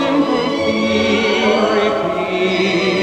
Simple sympathy repeat.